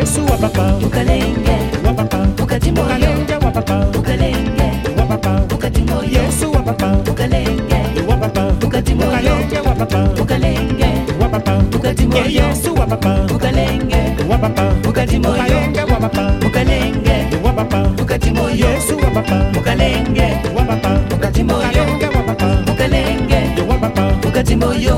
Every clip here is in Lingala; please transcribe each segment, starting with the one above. yesu wa papa ukalenge wa papa ukatimbo ukalenge wa papa ukalenge wa papa ukatimbo yesu wa papa ukalenge wa papa ukatimbo ukalenge wa papa ukalenge wa papa ukatimbo yesu wa papa ukalenge wa papa ukatimbo ukalenge wa papa ukalenge wa papa ukatimbo yesu wa papa ukalenge wa papa ukatimbo ukalenge wa papa ukalenge wa papa ukatimbo yo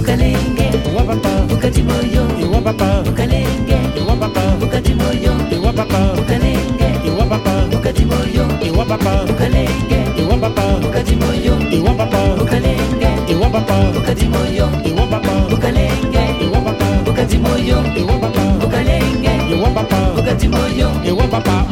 bukalenge iwapapa bukati moyo iwapapa bukalenge iwapapa bukati moyo iwapapa bukalenge iwapapa bukati moyo iwapapa bukalenge iwapapa bukati moyo iwapapa bukalenge iwapapa bukati moyo iwapapa bukalenge iwapapa bukati moyo iwapapa bukalenge iwapapa bukati moyo iwapapa